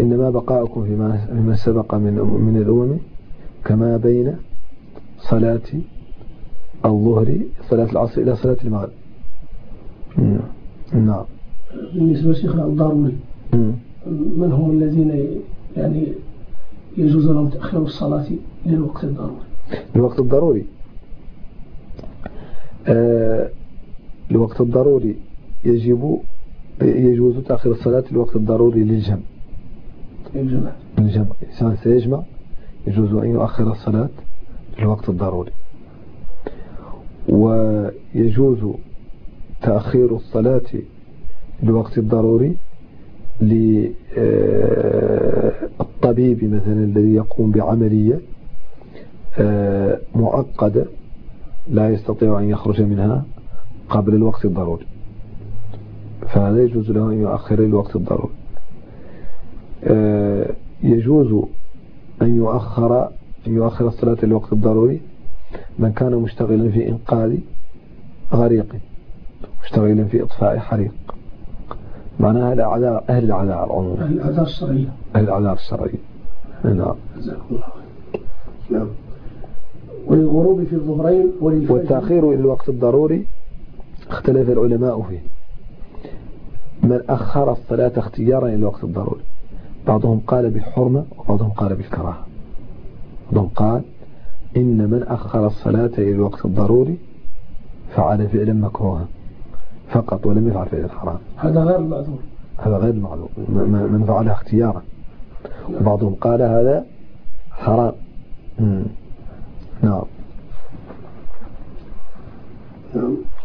إنما بقاءكم فيما سبق من من الأمم كما بين صلاة الظهر صلاة العصر إلى صلاة المغرب. نعم. بالنسبة لشيخنا الضروري من هم الذين يعني يجوز لهم تأخير الصلاة للوقت الضروري؟ الوقت الضروري. آه الوقت الضروري يجب يجوز تأخير الصلاة للوقت الضروري للجمع. للجمع. للجمع. إنسان سيجمع يجوز أن يؤخر الصلاة للوقت الضروري. ويجوز تأخير الصلاة لوقت الضروري للطبيب مثلا الذي يقوم بعملية آه، معقدة لا يستطيع أن يخرج منها قبل الوقت الضروري. فهذا يجوز له أن يؤخر الوقت الضروري. آه، يجوز أن يؤخر أن يؤخر الصلاة للوقت الضروري من كان مشتغلا في إنقاذ غريق مشتغلا في إطفاء حريق. معناها الأعذار أهل الأعذار عموما. أهل الأعذار الشرعية أهل الأعذار الشرعية نعم. نعم. وللغروب في الظهرين والتأخير إلى الوقت الضروري اختلف العلماء فيه. من أخر الصلاة اختيارا إلى الوقت الضروري. بعضهم قال بالحرمة وبعضهم قال بالكراهة. بعضهم قال إن من أخر الصلاة إلى الوقت الضروري فعل فعلا مكروها. فقط ولم يفعل فعلا حرام. هذا غير المعذور هذا غير المعذور من فعلها اختيارا. وبعضهم قال هذا حرام. نعم.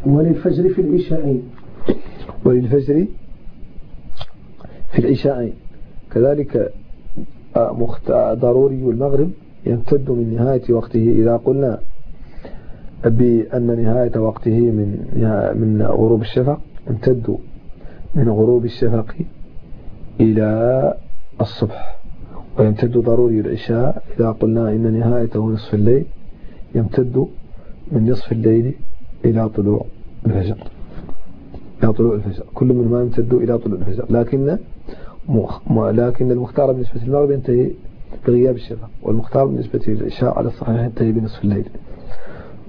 وللفجر في العشاءين. وللفجر في العشاءين. كذلك آه، ضروري المغرب يمتد من نهاية وقته إذا قلنا بأن نهاية وقته من من غروب الشفق يمتد من غروب الشفق إلى الصبح. ويمتد ضروري العشاء. إذا قلنا إن نهايته نصف الليل يمتد من نصف الليل إلى طلوع الفجر. إلى طلوع الفجر. كل منهما يمتد إلى طلوع الفجر. لكن لكن المختار بالنسبة للمغرب ينتهي بغياب الشفق والمختار بالنسبة للعشاء على الصحيح ينتهي بنصف الليل.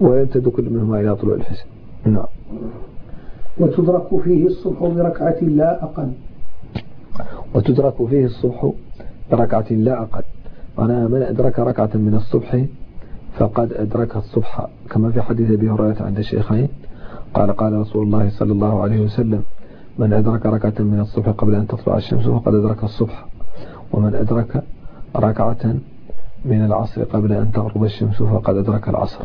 ويمتد كل منهما إلى طلوع الفجر. نعم. وتدرك فيه الصبح بركعة لا أقل. وتدرك فيه الصبح بركعة لا أقل. أنا من أدرك ركعة من الصبح فقد أدرك الصبح كما في حديث أبي هريرة عند الشيخين. قال قال رسول الله صلى الله عليه وسلم من أدرك ركعة من الصبح قبل أن تطلع الشمس فقد أدرك الصبح ومن أدرك ركعة من العصر قبل أن تغرب الشمس فقد أدرك العصر.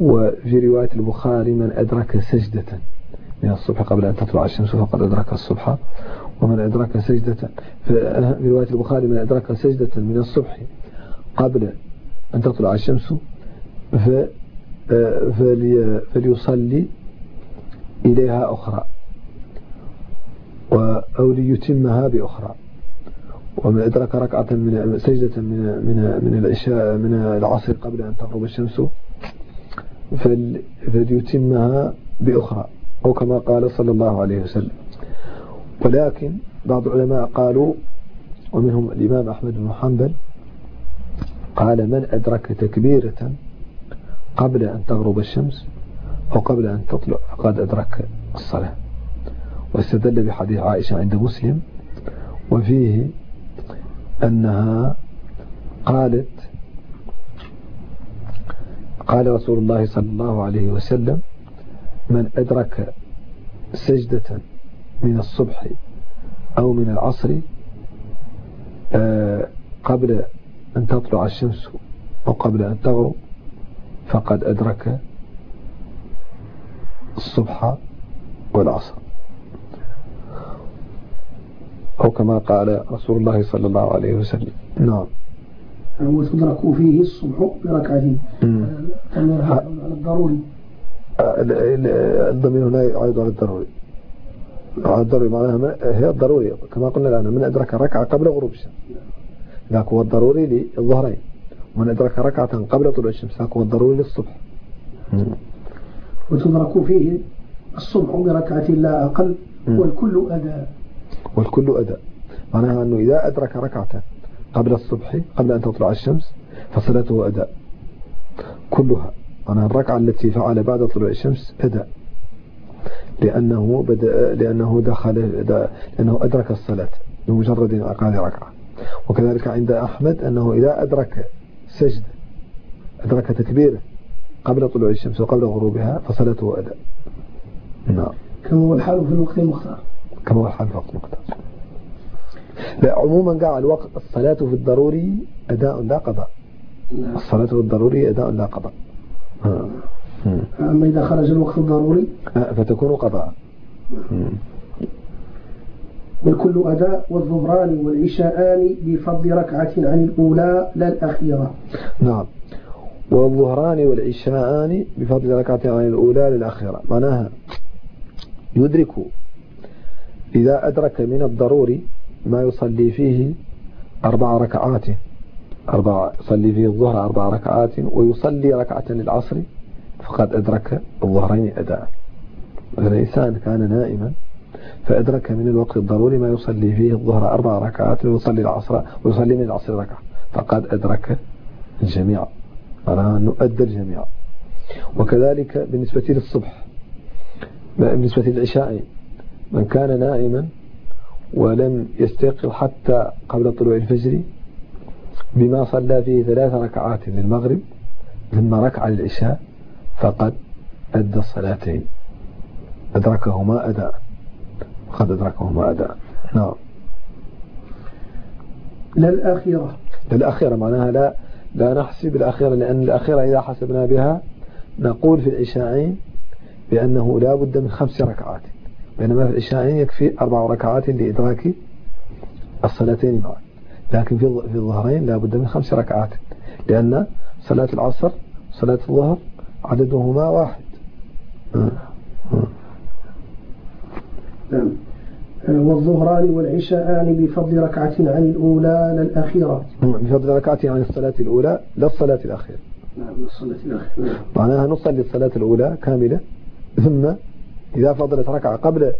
وفي رواية البخاري من أدرك سجدة. من الصبح قبل أن تطلع الشمس فقد أدرك الصبح. ومن أدرك سجدة في رواية البخاري من أدرك سجدة من الصبح قبل أن تطلع الشمس فليصلي إليها أخرى أو ليتمها بأخرى. ومن أدرك ركعة من سجدة من من من العشاء من العصر قبل أن تغرب الشمس فليتمها بأخرى أو كما قال صلى الله عليه وسلم. ولكن بعض العلماء قالوا ومنهم الإمام أحمد بن حنبل قال من أدرك تكبيرة قبل أن تغرب الشمس أو قبل أن تطلع فقد أدرك الصلاة. واستدل بحديث عائشة عند مسلم وفيه أنها قالت قال رسول الله صلى الله عليه وسلم من أدرك سجدة من الصبح أو من العصر آه، قبل أن تطلع الشمس أو قبل أن تغرب فقد أدرك الصبح والعصر. أو كما قال رسول الله صلى الله عليه وسلم. نعم. وتدرك فيه الصبح بركعتين. على الضروري. الضمير هنا يعود على الضروري. على الضروري معناها هي الضروري كما قلنا الآن من أدرك ركعة قبل غروب الشمس. ذاك هو الضروري للظهرين. ومن أدرك ركعة قبل طلوع الشمس ذاك هو الضروري للصبح. وتدرك فيه الصبح بركعة لا أقل. والكل أداء. والكل أداء معناها أنه إذا أدرك ركعة قبل الصبح قبل أن تطلع الشمس فصلاته أداء كلها. معناها الركعة التي فعل بعد طلوع الشمس أداء لأنه بدأ لأنه دخل لأنه أدرك الصلاة بمجرد انعقاد ركعة. وكذلك عند أحمد أنه إذا أدرك سجد أدرك تكبيره قبل طلوع الشمس وقبل غروبها فصلاته أداء نعم. كما هو الحال في الوقت المختار. كما هو الحال في المختار لا عموما قاع الوقت الصلاة في الضروري أداء لا قضاء. نعم. الصلاة في الضروري أداء لا قضاء. أما إذا خرج الوقت الضروري؟ فتكون قضاء. والكل أداء والظهران والعشاءان بفضل ركعة عن الأولى لا الأخيرة. نعم. والظهران والعشاءان بفضل ركعة عن الأولى للأخيرة معناها يدرك إذا أدرك من الضروري ما يصلي فيه أربع ركعات أربع يصلي فيه الظهر أربع ركعات ويصلي ركعة للعصر فقد أدرك الظهرين أداء. مثلا إنسان كان نائما فأدرك من الوقت الضروري ما يصلي فيه الظهر أربع ركعات ويصلي العصر ويصلي من العصر ركعة. فقد أدرك الجميع. أنه أدى الجميع. وكذلك بالنسبة للصبح بالنسبة للعشاء من كان نائما ولم يستيقظ حتى قبل طلوع الفجر بما صلى فيه ثلاث ركعات للمغرب ثم ركع للعشاء فقد أدى الصلاتين. أدركهما أداء. قد أدركهما أداء. نعم. لا الأخيرة. لا الأخيرة معناها لا لا نحسب الأخيرة لأن الأخيرة إذا حسبنا بها نقول في العشاءين بأنه لا بد من خمس ركعات. بينما في العشاءين يكفي أربع ركعات لإدراك الصلاتين معا لكن في الظهرين لا بد من خمس ركعات لأن صلاة العصر صلاة الظهر عددهما واحد. نعم. والظهران والعشاءان بفضل ركعة عن الأولى للأخيرة. بفضل ركعة عن الصلاة الأولى للصلاة الأخيرة. نعم الصلاة الأخيرة. نعم. معناها نصلي الصلاة الأولى كاملة ثم إذا فضلت ركعة قبل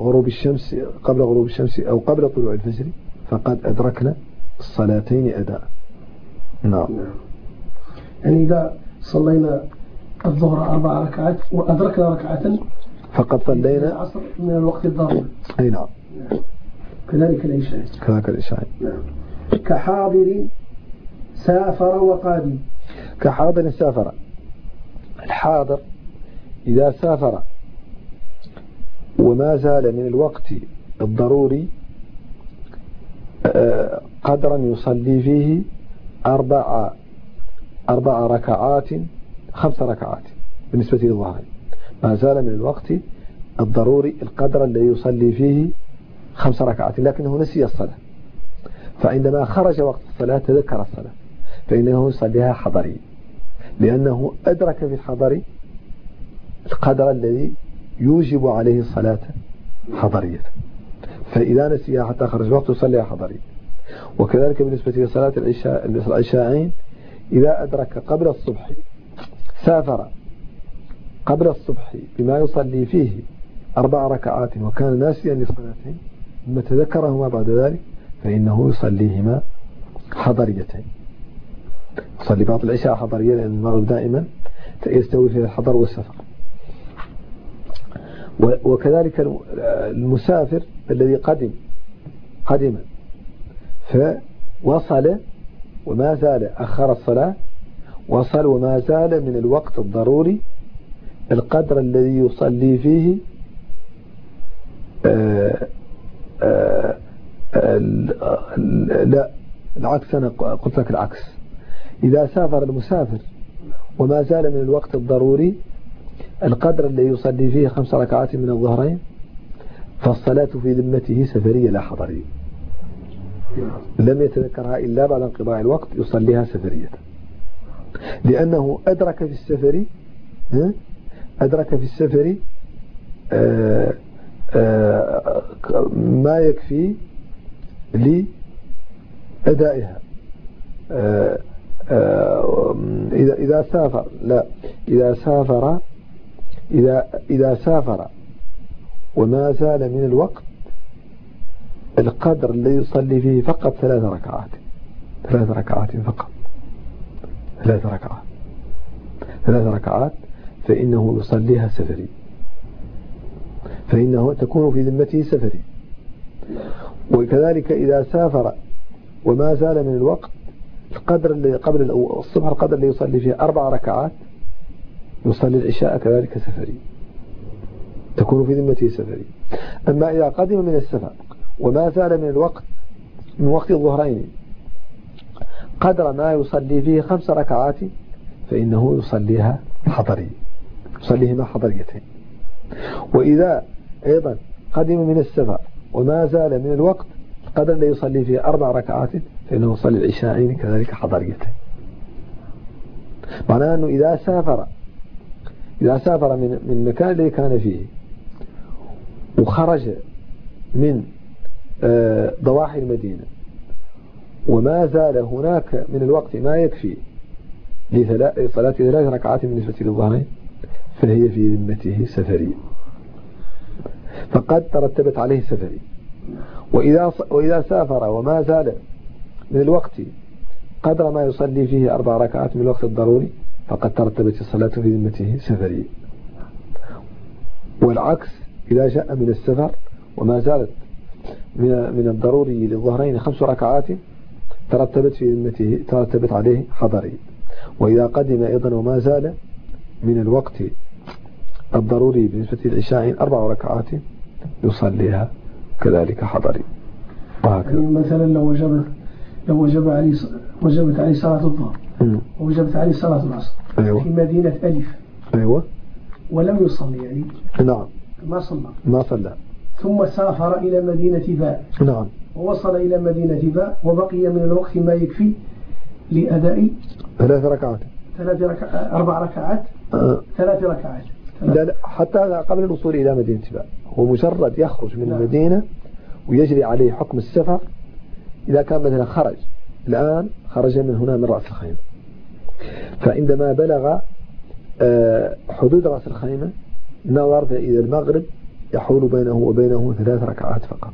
غروب الشمس قبل غروب الشمس أو قبل طلوع الفجر فقد أدركنا الصلاتين أداء. نعم. يعني إذا صلينا الظهر أربع ركعات وأدركنا ركعة فقد صلينا العصر من الوقت الضار أي نعم. كذلك العشاء. كذلك العشاء. نعم. كحاضر سافر وقادم. كحاضر سافر. الحاضر إذا سافر وما زال من الوقت الضروري آه، قدرا يصلي فيه أربع أربع ركعات خمس ركعات بالنسبة للظهر. ما زال من الوقت الضروري القدر الذي يصلي فيه خمس ركعات لكنه نسي الصلاة. فعندما خرج وقت الصلاة تذكر الصلاة فإنه يصليها حضري لأنه أدرك في الحضر القدر الذي يوجب عليه الصلاة حضرية. فإذا نسيها حتى خرج وقت يصليها حضري وكذلك بالنسبة لصلاة العشاء العشاءين إذا أدرك قبل الصبح سافر قبل الصبح بما يصلي فيه أربع ركعات وكان ناسيا لصلاتين ثم تذكرهما بعد ذلك فإنه يصليهما حضريتين. يصلي بعض العشاء حضرية لأن المغرب دائما يستوي فيها الحضر والسفر. وكذلك المسافر الذي قدم قدم فوصل وما زال أخر الصلاة وصل وما زال من الوقت الضروري القدر الذي يصلي فيه آه، آآ آه، لا العكس أنا قلت لك العكس. إذا سافر المسافر وما زال من الوقت الضروري القدر الذي يصلي فيه خمس ركعات من الظهرين فالصلاة في ذمته سفرية لا حضرية لم يتذكرها إلا بعد انقضاء الوقت يصليها سفرية. لأنه أدرك في السفر أدرك في السفر آه، آه، ما يكفي لأدائها. آه، إذا إذا سافر لا إذا سافر إذا إذا سافر وما زال من الوقت القدر الذي يصلي فيه فقط ثلاث ركعات ثلاث ركعات فقط ثلاث ركعات ثلاث ركعات فإنه يصليها سفري. فإنه تكون في ذمته سفري. وكذلك إذا سافر وما زال من الوقت القدر اللي قبل الصبح القدر اللي يصلي فيه أربع ركعات يصلي العشاء كذلك سفري. تكون في ذمته سفري. أما إذا قدم من السفر وما زال من الوقت من وقت الظهرين قدر ما يصلي فيه خمس ركعات فإنه يصليها حضري. يصليهما حضريتين. وإذا أيضا قدم من السفر وما زال من الوقت القدر الذي يصلي فيه أربع ركعات فإنه يصلي العشاءين كذلك حضريتين. معناه أنه إذا سافر إذا سافر من من المكان الذي كان فيه وخرج من آه، ضواحي المدينة وما زال هناك من الوقت ما يكفي لصلاة ثلاث ركعات بالنسبة للظهرين فهي في ذمته سفرية فقد ترتبت عليه سفرية وإذا, وإذا سافر وما زال من الوقت قدر ما يصلي فيه أربع ركعات من الوقت الضروري فقد ترتبت الصلاة في ذمته سفرية والعكس إذا جاء من السفر وما زالت من من الضروري للظهرين خمس ركعات ترتبت في ذمته ترتبت عليه حضري وإذا قدم أيضا وما زال من الوقت الضروري بالنسبة للعشاء أربع ركعات يصليها كذلك حضري وهكذا. يعني مثلا لو وجب لو وجب عليه وجبت عليه صلاة الظهر. ووجبت عليه صلاة العصر أيوة. في مدينة ألف. أيوة. ولم يصلي يعني. نعم. ما صلى. ما صلى. ثم سافر إلى مدينة باء نعم. ووصل إلى مدينة باء وبقي من الوقت ما يكفي لأداء ثلاث ركعات. ثلاث ركع... أربع ركعات. آه. ثلاث ركعات. لا لا حتى قبل الوصول إلى مدينة باء هو مجرد يخرج من نعم. المدينة ويجري عليه حكم السفر إذا كان مثلا خرج. الآن خرج من هنا من رأس الخيمة. فعندما بلغ آه، حدود رأس الخيمة نظر فإذا المغرب يحول بينه وبينه ثلاث ركعات فقط.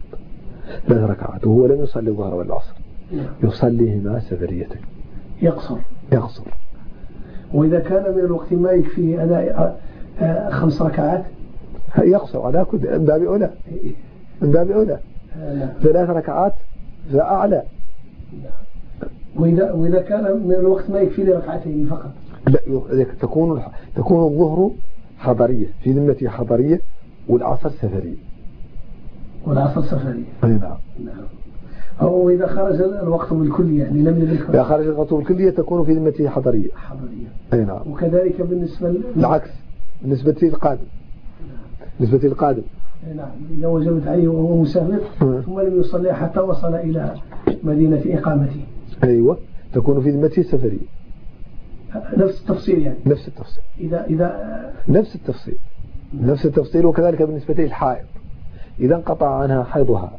ثلاث ركعات وهو لم يصلي الظهر والعصر. نعم. يصليهما سفرية يقصر. يقصر. وإذا كان من الوقت ما يكفي أداء آه، خمس ركعات؟ يقصر على كل من باب أولى. من باب أولى. آه، نعم. ثلاث ركعات فأعلى. وإذا, وإذا كان من الوقت ما يكفي لركعتين فقط. لا تكون تكون الظهر حضرية في ذمته حضرية والعصر سفرية. والعصر سفرية. أي نعم. نعم. أو إذا خرج الوقت بالكل يعني لم يدرك إذا خرج الخطوة الكلية تكون في ذمته حضرية. حضرية. أي نعم. وكذلك بالنسبة ل- العكس. بالنسبة للقادم. بالنسبة للقادم. نعم. إذا وجبت عليه وهو مسافر نعم. ثم لم يصلي حتى وصل إلى مدينة إقامته. أيوة. تكون في ذمته سفرية نفس التفصيل يعني. نفس التفصيل. إذا إذا نفس التفصيل. نفس التفصيل وكذلك بالنسبة للحائض. إذا انقطع عنها حيضها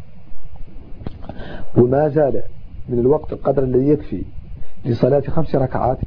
وما زال من الوقت القدر الذي يكفي لصلاة خمس ركعات